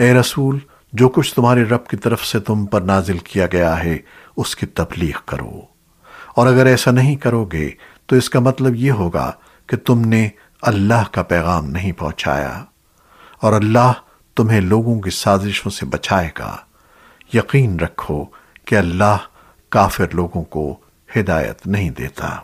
اے رسول، جو کچھ تمہارے رب کی طرف سے تم پر نازل کیا گیا ہے، اس کی تبلیغ کرو۔ اور اگر ایسا نہیں کرو گے، تو اس کا مطلب یہ ہوگا کہ تم نے اللہ کا پیغام نہیں پہنچایا۔ اور اللہ تمہیں لوگوں کی سازشوں سے بچائے گا۔ یقین رکھو کہ اللہ کافر لوگوں کو ہدایت نہیں دیتا۔